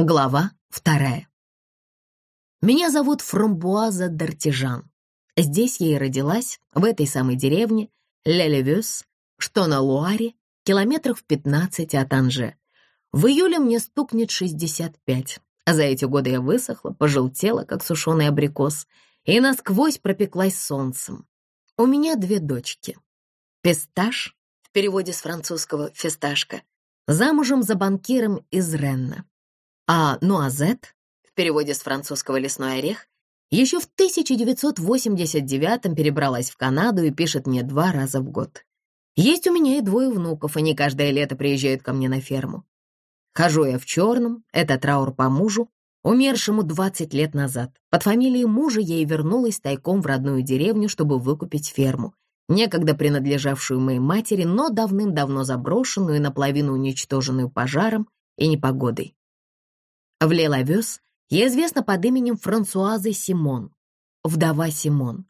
Глава вторая. Меня зовут Фрамбуаза Дартижан. Здесь я и родилась, в этой самой деревне, Лелевюс, что на Луаре, километрах в 15 от Анже. В июле мне стукнет 65, а за эти годы я высохла, пожелтела, как сушеный абрикос, и насквозь пропеклась солнцем. У меня две дочки. Песташ, в переводе с французского «фисташка», замужем за банкиром из Ренна а нуазет, в переводе с французского «лесной орех», еще в 1989-м перебралась в Канаду и пишет мне два раза в год. Есть у меня и двое внуков, они каждое лето приезжают ко мне на ферму. Хожу я в черном, это траур по мужу, умершему 20 лет назад. Под фамилией мужа я и вернулась тайком в родную деревню, чтобы выкупить ферму, некогда принадлежавшую моей матери, но давным-давно заброшенную и наполовину уничтоженную пожаром и непогодой. В Лелавёс я известна под именем Франсуазы Симон, вдова Симон.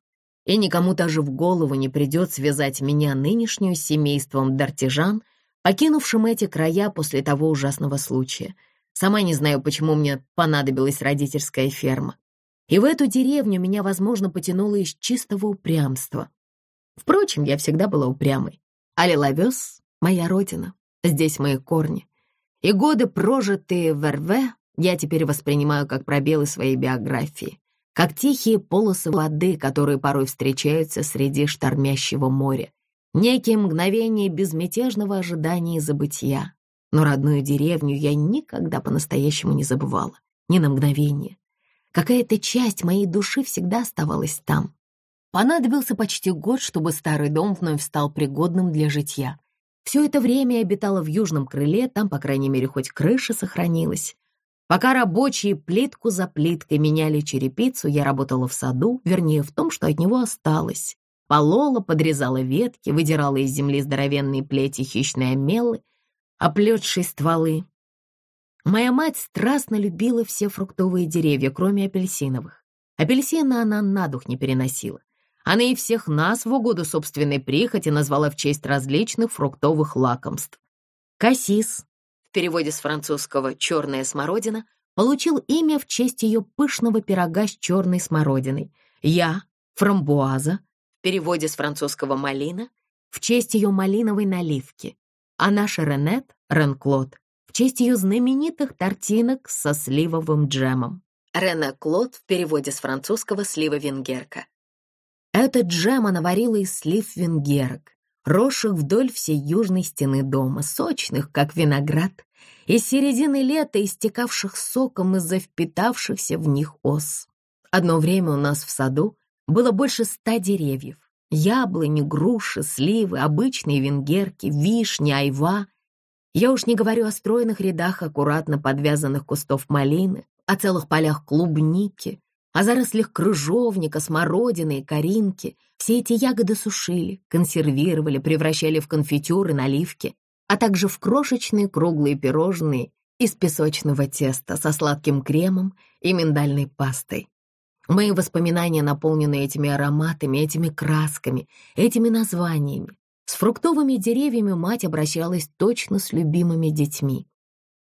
И никому даже в голову не придет связать меня нынешнюю с семейством Дартижан, покинувшим эти края после того ужасного случая. Сама не знаю, почему мне понадобилась родительская ферма. И в эту деревню меня, возможно, потянуло из чистого упрямства. Впрочем, я всегда была упрямой. А Лелавёс — моя родина, здесь мои корни. И годы, прожитые в Эрве, я теперь воспринимаю как пробелы своей биографии, как тихие полосы воды, которые порой встречаются среди штормящего моря, некие мгновения безмятежного ожидания и забытия. Но родную деревню я никогда по-настоящему не забывала, ни на мгновение. Какая-то часть моей души всегда оставалась там. Понадобился почти год, чтобы старый дом вновь стал пригодным для житья. Все это время я обитала в южном крыле, там, по крайней мере, хоть крыша сохранилась. Пока рабочие плитку за плиткой меняли черепицу, я работала в саду, вернее, в том, что от него осталось. Полола, подрезала ветки, выдирала из земли здоровенные плети хищные мелы, оплетшие стволы. Моя мать страстно любила все фруктовые деревья, кроме апельсиновых. Апельсины она на дух не переносила. Она и всех нас в угоду собственной прихоти назвала в честь различных фруктовых лакомств. Кассис, в переводе с французского «черная смородина», получил имя в честь ее пышного пирога с черной смородиной. Я, фрамбуаза, в переводе с французского «малина», в честь ее малиновой наливки, а наша Ренет, Ренклод, в честь ее знаменитых тортинок со сливовым джемом. Рене Клод в переводе с французского «слива венгерка». Этот джем она варила из слив венгерок, росших вдоль всей южной стены дома, сочных, как виноград, из середины лета истекавших соком из-за впитавшихся в них ос. Одно время у нас в саду было больше ста деревьев. Яблони, груши, сливы, обычные венгерки, вишни, айва. Я уж не говорю о стройных рядах аккуратно подвязанных кустов малины, о целых полях клубники, о зарослях крыжовника, смородины и коринки. Все эти ягоды сушили, консервировали, превращали в конфитюры, наливки, а также в крошечные круглые пирожные из песочного теста со сладким кремом и миндальной пастой. Мои воспоминания наполнены этими ароматами, этими красками, этими названиями. С фруктовыми деревьями мать обращалась точно с любимыми детьми.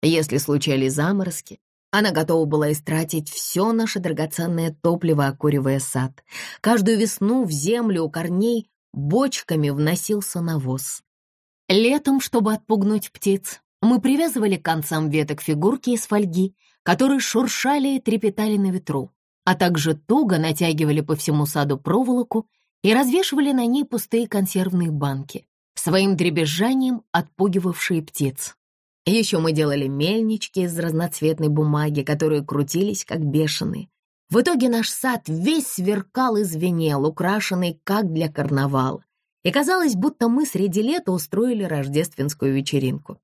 Если случались заморозки, она готова была истратить все наше драгоценное топливо, окуривая сад. Каждую весну в землю у корней бочками вносился навоз. Летом, чтобы отпугнуть птиц, мы привязывали к концам веток фигурки из фольги, которые шуршали и трепетали на ветру, а также туго натягивали по всему саду проволоку и развешивали на ней пустые консервные банки, своим дребезжанием отпугивавшие птиц. Еще мы делали мельнички из разноцветной бумаги, которые крутились как бешеные. В итоге наш сад весь сверкал и звенел, украшенный как для карнавала. И казалось, будто мы среди лета устроили рождественскую вечеринку.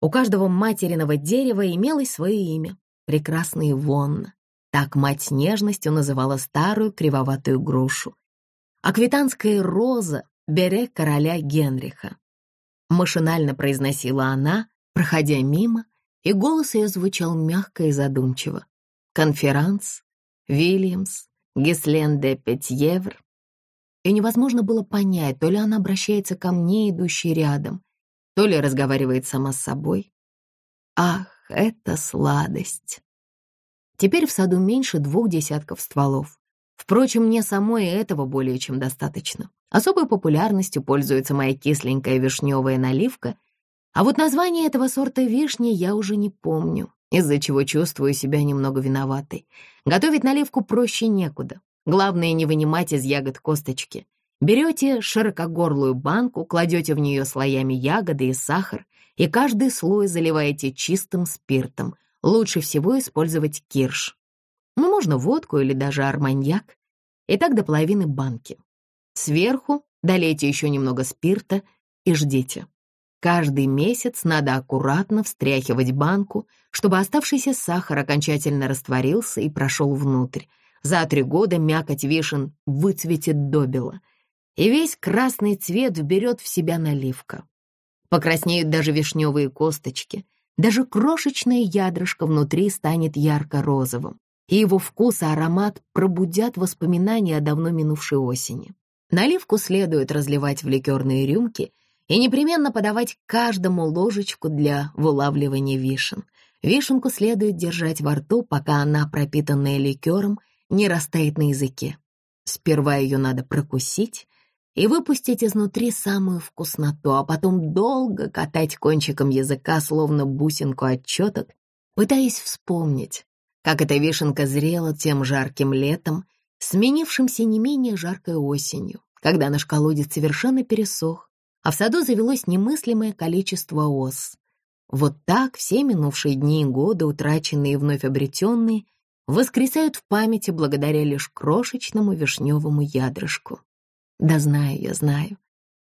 У каждого материного дерева имелось свое имя — прекрасная Ивонна. Так мать нежностью называла старую кривоватую грушу. Аквитанская роза — бере короля Генриха. Машинально произносила она, проходя мимо, и голос ее звучал мягко и задумчиво. Конферанс, Вильямс, Гислен де Петьевр. И невозможно было понять, то ли она обращается ко мне, идущей рядом, то ли разговаривает сама с собой. Ах, это сладость! Теперь в саду меньше двух десятков стволов. Впрочем, мне самой этого более чем достаточно. Особой популярностью пользуется моя кисленькая вишневая наливка, а вот название этого сорта вишни я уже не помню, из-за чего чувствую себя немного виноватой. Готовить наливку проще некуда. Главное не вынимать из ягод косточки. Берете широкогорлую банку, кладете в нее слоями ягоды и сахар, и каждый слой заливаете чистым спиртом. Лучше всего использовать кирш. Ну, можно водку или даже арманьяк. И так до половины банки. Сверху долейте еще немного спирта и ждите. Каждый месяц надо аккуратно встряхивать банку, чтобы оставшийся сахар окончательно растворился и прошел внутрь. За три года мякоть вишен выцветит добело, и весь красный цвет вберет в себя наливка. Покраснеют даже вишневые косточки, даже крошечное ядрышко внутри станет ярко-розовым, и его вкус и аромат пробудят воспоминания о давно минувшей осени. Наливку следует разливать в ликерные рюмки и непременно подавать каждому ложечку для вылавливания вишен. Вишенку следует держать во рту, пока она, пропитанная ликером, не растает на языке. Сперва ее надо прокусить и выпустить изнутри самую вкусноту, а потом долго катать кончиком языка, словно бусинку от четок, пытаясь вспомнить, как эта вишенка зрела тем жарким летом, сменившимся не менее жаркой осенью, когда наш колодец совершенно пересох, а в саду завелось немыслимое количество ос. Вот так все минувшие дни и годы, утраченные и вновь обретенные, воскресают в памяти благодаря лишь крошечному вишневому ядрышку. Да знаю, я знаю.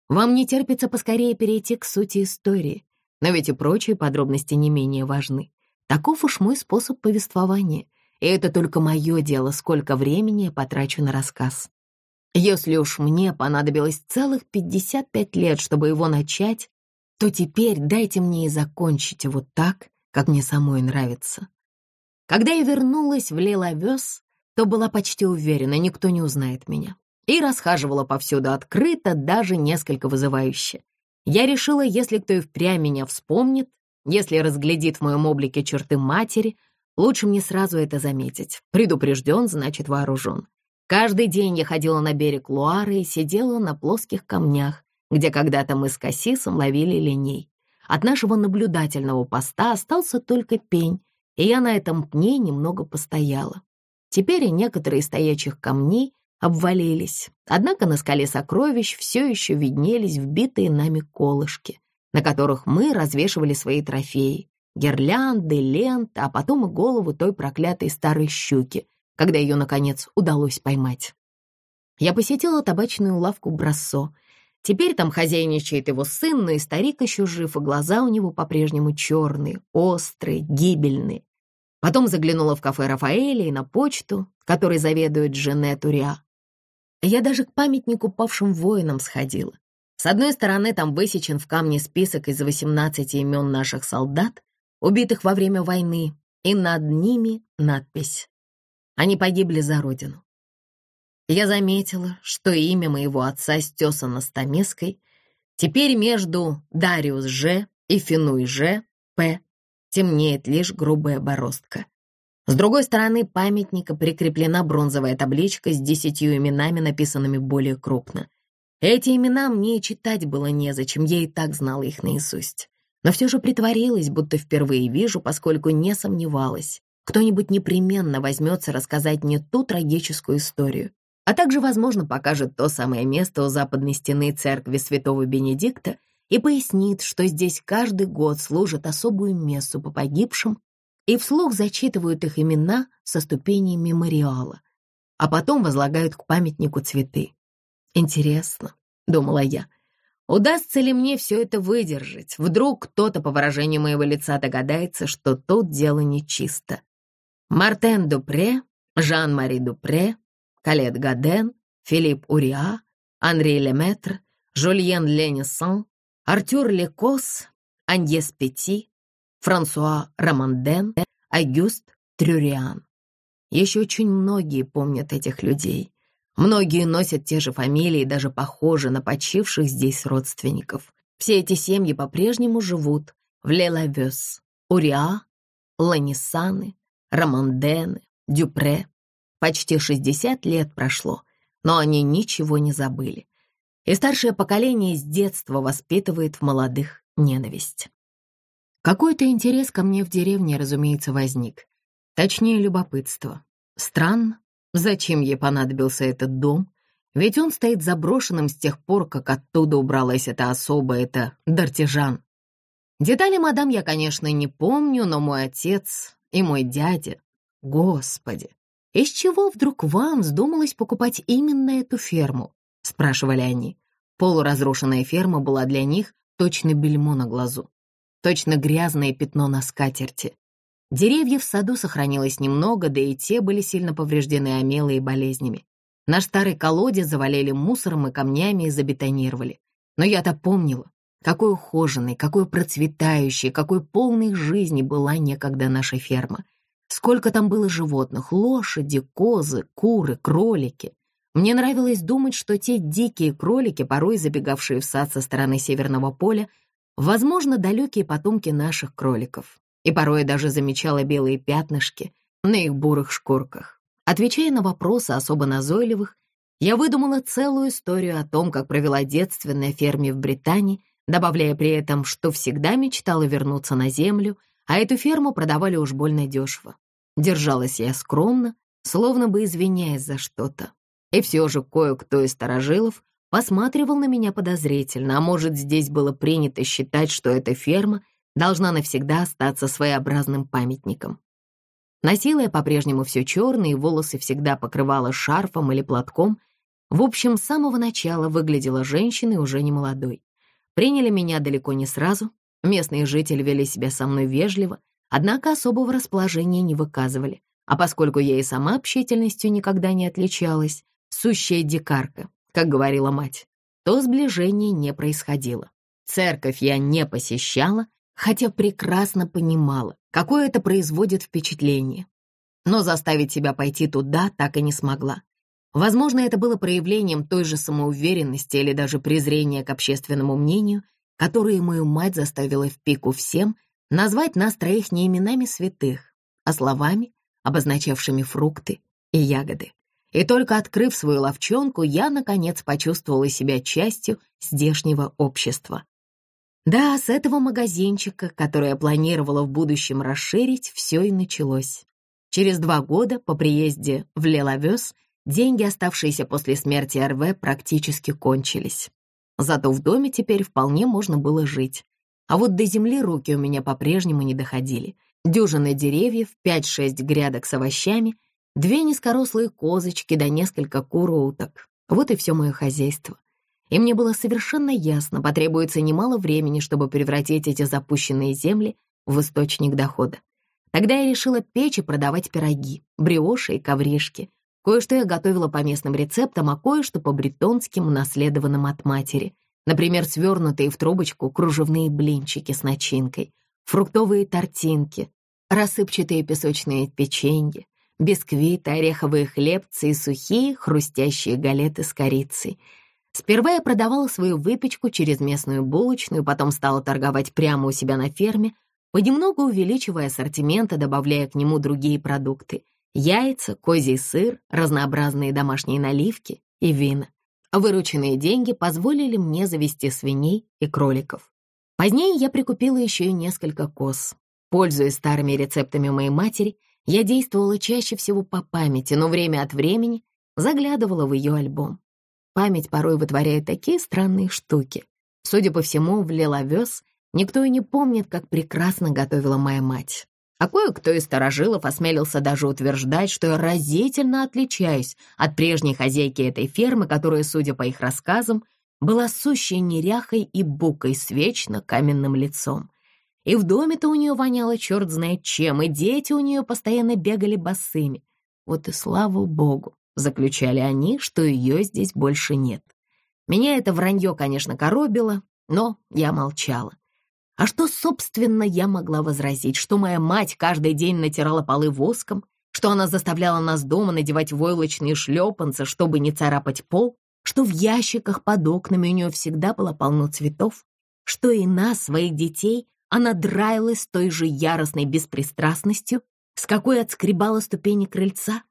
Вам не терпится поскорее перейти к сути истории, но ведь и прочие подробности не менее важны. Таков уж мой способ повествования, и это только мое дело, сколько времени я потрачу на рассказ. Если уж мне понадобилось целых 55 лет, чтобы его начать, то теперь дайте мне и закончить его так, как мне самой нравится. Когда я вернулась в Лиловес, то была почти уверена, никто не узнает меня. И расхаживала повсюду открыто, даже несколько вызывающе. Я решила, если кто и впрямь меня вспомнит, если разглядит в моем облике черты матери, лучше мне сразу это заметить. Предупрежден, значит вооружен. Каждый день я ходила на берег Луары и сидела на плоских камнях, где когда-то мы с Кассисом ловили леней. От нашего наблюдательного поста остался только пень, и я на этом пне немного постояла. Теперь и некоторые стоячих камней обвалились, однако на скале сокровищ все еще виднелись вбитые нами колышки на которых мы развешивали свои трофеи, гирлянды, ленты, а потом и голову той проклятой старой щуки, когда ее, наконец, удалось поймать. Я посетила табачную лавку Брассо. Теперь там хозяйничает его сын, но и старик еще жив, и глаза у него по-прежнему черные, острые, гибельные. Потом заглянула в кафе Рафаэля и на почту, которой заведует Женет Уриа. Я даже к памятнику павшим воинам сходила. С одной стороны, там высечен в камне список из 18 имен наших солдат, убитых во время войны, и над ними надпись «Они погибли за Родину». Я заметила, что имя моего отца стесано стамеской, теперь между Дариус Ж и Финуй Ж, П, темнеет лишь грубая бороздка. С другой стороны памятника прикреплена бронзовая табличка с десятью именами, написанными более крупно — эти имена мне читать было незачем, я и так знала их наизусть. Но все же притворилась, будто впервые вижу, поскольку не сомневалась. Кто-нибудь непременно возьмется рассказать мне ту трагическую историю, а также, возможно, покажет то самое место у западной стены церкви святого Бенедикта и пояснит, что здесь каждый год служат особую мессу по погибшим и вслух зачитывают их имена со ступеней мемориала, а потом возлагают к памятнику цветы. Интересно, думала я, удастся ли мне все это выдержать? Вдруг кто-то по выражению моего лица догадается, что тут дело нечисто. Мартен Дупре, Жан-Мари Дупре, Калет Гаден, Филипп Уриа, Анри Леметр, Жульен Ленисан, Артюр Лекос, Аньес Пети, Франсуа Романден, Агюст Трюриан. Еще очень многие помнят этих людей. Многие носят те же фамилии, даже похожи на почивших здесь родственников. Все эти семьи по-прежнему живут в Лелавес, Уриа, Ланисаны, Рамондены, Дюпре. Почти 60 лет прошло, но они ничего не забыли. И старшее поколение с детства воспитывает в молодых ненависть. Какой-то интерес ко мне в деревне, разумеется, возник. Точнее, любопытство. Странно, зачем ей понадобился этот дом, ведь он стоит заброшенным с тех пор, как оттуда убралась эта особа, это Дартижан. Детали мадам я, конечно, не помню, но мой отец и мой дядя... Господи, из чего вдруг вам вздумалось покупать именно эту ферму? Спрашивали они. Полуразрушенная ферма была для них точно бельмо на глазу. Точно грязное пятно на скатерти. Деревьев в саду сохранилось немного, да и те были сильно повреждены омелой и болезнями. Наш старый колодец завалили мусором и камнями и забетонировали. Но я-то помнила, какой ухоженной, какой процветающей, какой полной жизни была некогда наша ферма. Сколько там было животных — лошади, козы, куры, кролики. Мне нравилось думать, что те дикие кролики, порой забегавшие в сад со стороны Северного поля, возможно, далекие потомки наших кроликов. И порой я даже замечала белые пятнышки на их бурых шкурках. Отвечая на вопросы особо назойливых, я выдумала целую историю о том, как провела детство на ферме в Британии, добавляя при этом, что всегда мечтала вернуться на землю, а эту ферму продавали уж больно дешево. Держалась я скромно, словно бы извиняясь за что-то. И все же кое-кто из старожилов посматривал на меня подозрительно, а может, здесь было принято считать, что эта ферма должна навсегда остаться своеобразным памятником. Носила я по-прежнему все черное, и волосы всегда покрывала шарфом или платком. В общем, с самого начала выглядела женщиной уже не молодой. Приняли меня далеко не сразу. Местные жители вели себя со мной вежливо, однако особого расположения не выказывали. А поскольку я и сама общительностью никогда не отличалась, сущая дикарка, как говорила мать, то сближения не происходило. Церковь я не посещала, хотя прекрасно понимала, какое это производит впечатление. Но заставить себя пойти туда так и не смогла. Возможно, это было проявлением той же самоуверенности или даже презрения к общественному мнению, которое мою мать заставила в пику всем назвать нас троих не именами святых, а словами, обозначавшими фрукты и ягоды. И только открыв свою ловчонку, я, наконец, почувствовала себя частью здешнего общества. Да, с этого магазинчика, который я планировала в будущем расширить, все и началось. Через два года по приезде в Леловес деньги, оставшиеся после смерти РВ, практически кончились. Зато в доме теперь вполне можно было жить. А вот до земли руки у меня по-прежнему не доходили. Дюжины деревьев, 5-6 грядок с овощами, две низкорослые козочки да несколько кур уток. Вот и все мое хозяйство и мне было совершенно ясно, потребуется немало времени, чтобы превратить эти запущенные земли в источник дохода. Тогда я решила печь и продавать пироги, бриоши и ковришки. Кое-что я готовила по местным рецептам, а кое-что по бретонским, унаследованным от матери. Например, свернутые в трубочку кружевные блинчики с начинкой, фруктовые тортинки, рассыпчатые песочные печенья, бисквиты, ореховые хлебцы и сухие хрустящие галеты с корицей — Сперва я продавала свою выпечку через местную булочную, потом стала торговать прямо у себя на ферме, понемногу увеличивая ассортимент и добавляя к нему другие продукты — яйца, козий сыр, разнообразные домашние наливки и вина. Вырученные деньги позволили мне завести свиней и кроликов. Позднее я прикупила еще и несколько коз. Пользуясь старыми рецептами моей матери, я действовала чаще всего по памяти, но время от времени заглядывала в ее альбом. Память порой вытворяет такие странные штуки. Судя по всему, в Леловес никто и не помнит, как прекрасно готовила моя мать. А кое-кто из старожилов осмелился даже утверждать, что я разительно отличаюсь от прежней хозяйки этой фермы, которая, судя по их рассказам, была сущей неряхой и букой с вечно каменным лицом. И в доме-то у нее воняло черт знает чем, и дети у нее постоянно бегали босыми. Вот и слава богу, Заключали они, что ее здесь больше нет. Меня это вранье, конечно, коробило, но я молчала. А что, собственно, я могла возразить? Что моя мать каждый день натирала полы воском? Что она заставляла нас дома надевать войлочные шлепанцы, чтобы не царапать пол? Что в ящиках под окнами у нее всегда было полно цветов? Что и нас, своих детей, она драилась той же яростной беспристрастностью, с какой отскребала ступени крыльца,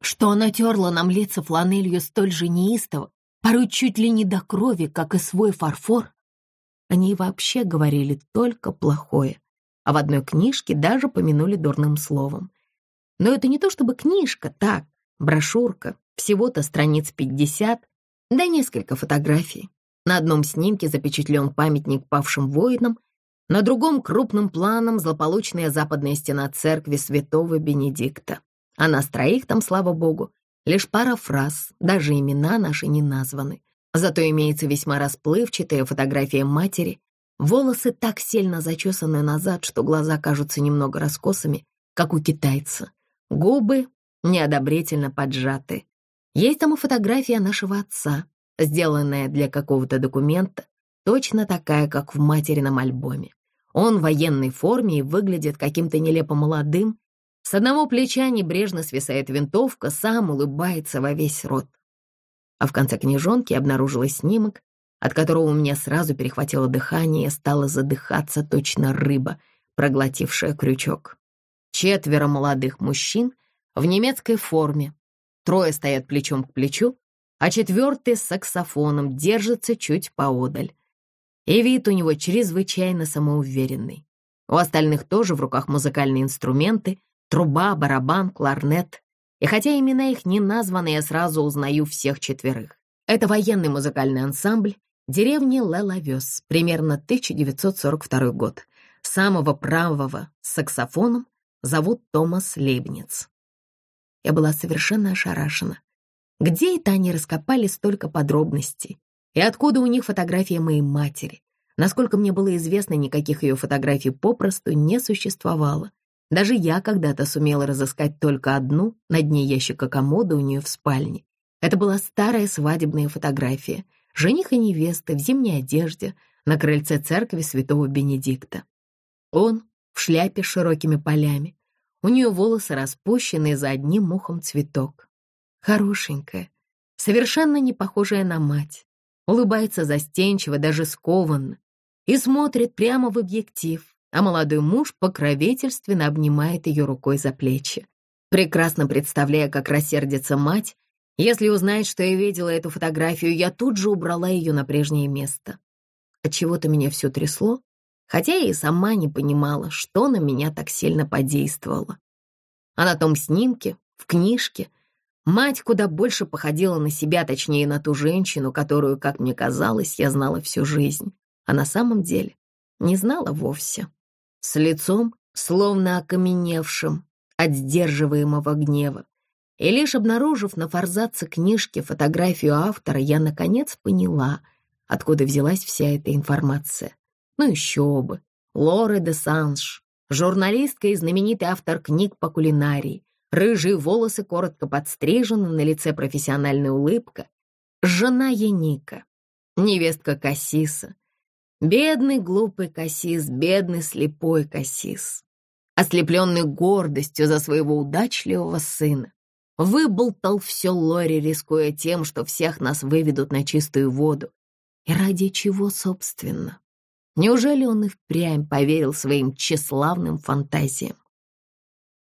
что она терла нам лица фланелью столь же неистово, порой чуть ли не до крови, как и свой фарфор. Они вообще говорили только плохое, а в одной книжке даже помянули дурным словом. Но это не то чтобы книжка, так, брошюрка, всего-то страниц 50, да несколько фотографий. На одном снимке запечатлен памятник павшим воинам, на другом крупным планом злополучная западная стена церкви святого Бенедикта. А нас троих там, слава богу, лишь пара фраз, даже имена наши не названы. Зато имеется весьма расплывчатая фотография матери, волосы так сильно зачесаны назад, что глаза кажутся немного раскосыми, как у китайца. Губы неодобрительно поджаты. Есть там и фотография нашего отца, сделанная для какого-то документа, точно такая, как в материном альбоме. Он в военной форме и выглядит каким-то нелепо молодым. С одного плеча небрежно свисает винтовка, сам улыбается во весь рот. А в конце книжонки обнаружилась снимок, от которого у меня сразу перехватило дыхание и стало задыхаться точно рыба, проглотившая крючок. Четверо молодых мужчин в немецкой форме. Трое стоят плечом к плечу, а четвертый с саксофоном держится чуть поодаль. И вид у него чрезвычайно самоуверенный. У остальных тоже в руках музыкальные инструменты, труба, барабан, кларнет. И хотя имена их не названы, я сразу узнаю всех четверых. Это военный музыкальный ансамбль деревни Лелавес, примерно 1942 год. Самого правого с саксофоном зовут Томас Лейбниц. Я была совершенно ошарашена. Где это они раскопали столько подробностей? И откуда у них фотография моей матери? Насколько мне было известно, никаких ее фотографий попросту не существовало. Даже я когда-то сумела разыскать только одну на дне ящика комода у нее в спальне. Это была старая свадебная фотография. Жених и невеста в зимней одежде на крыльце церкви святого Бенедикта. Он в шляпе с широкими полями. У нее волосы распущены за одним мухом цветок. Хорошенькая, совершенно не похожая на мать улыбается застенчиво, даже скованно, и смотрит прямо в объектив, а молодой муж покровительственно обнимает ее рукой за плечи. Прекрасно представляя, как рассердится мать, если узнает, что я видела эту фотографию, я тут же убрала ее на прежнее место. От чего то меня все трясло, хотя я и сама не понимала, что на меня так сильно подействовало. А на том снимке, в книжке — Мать куда больше походила на себя, точнее, на ту женщину, которую, как мне казалось, я знала всю жизнь, а на самом деле не знала вовсе. С лицом, словно окаменевшим от сдерживаемого гнева. И лишь обнаружив на форзаце книжки фотографию автора, я наконец поняла, откуда взялась вся эта информация. Ну еще бы. Лора де Санж, журналистка и знаменитый автор книг по кулинарии, Рыжие волосы коротко подстрижены, на лице профессиональная улыбка. Жена Яника, невестка Кассиса. Бедный глупый Кассис, бедный слепой Кассис. Ослепленный гордостью за своего удачливого сына, выболтал все Лори, рискуя тем, что всех нас выведут на чистую воду. И ради чего, собственно? Неужели он и впрямь поверил своим тщеславным фантазиям?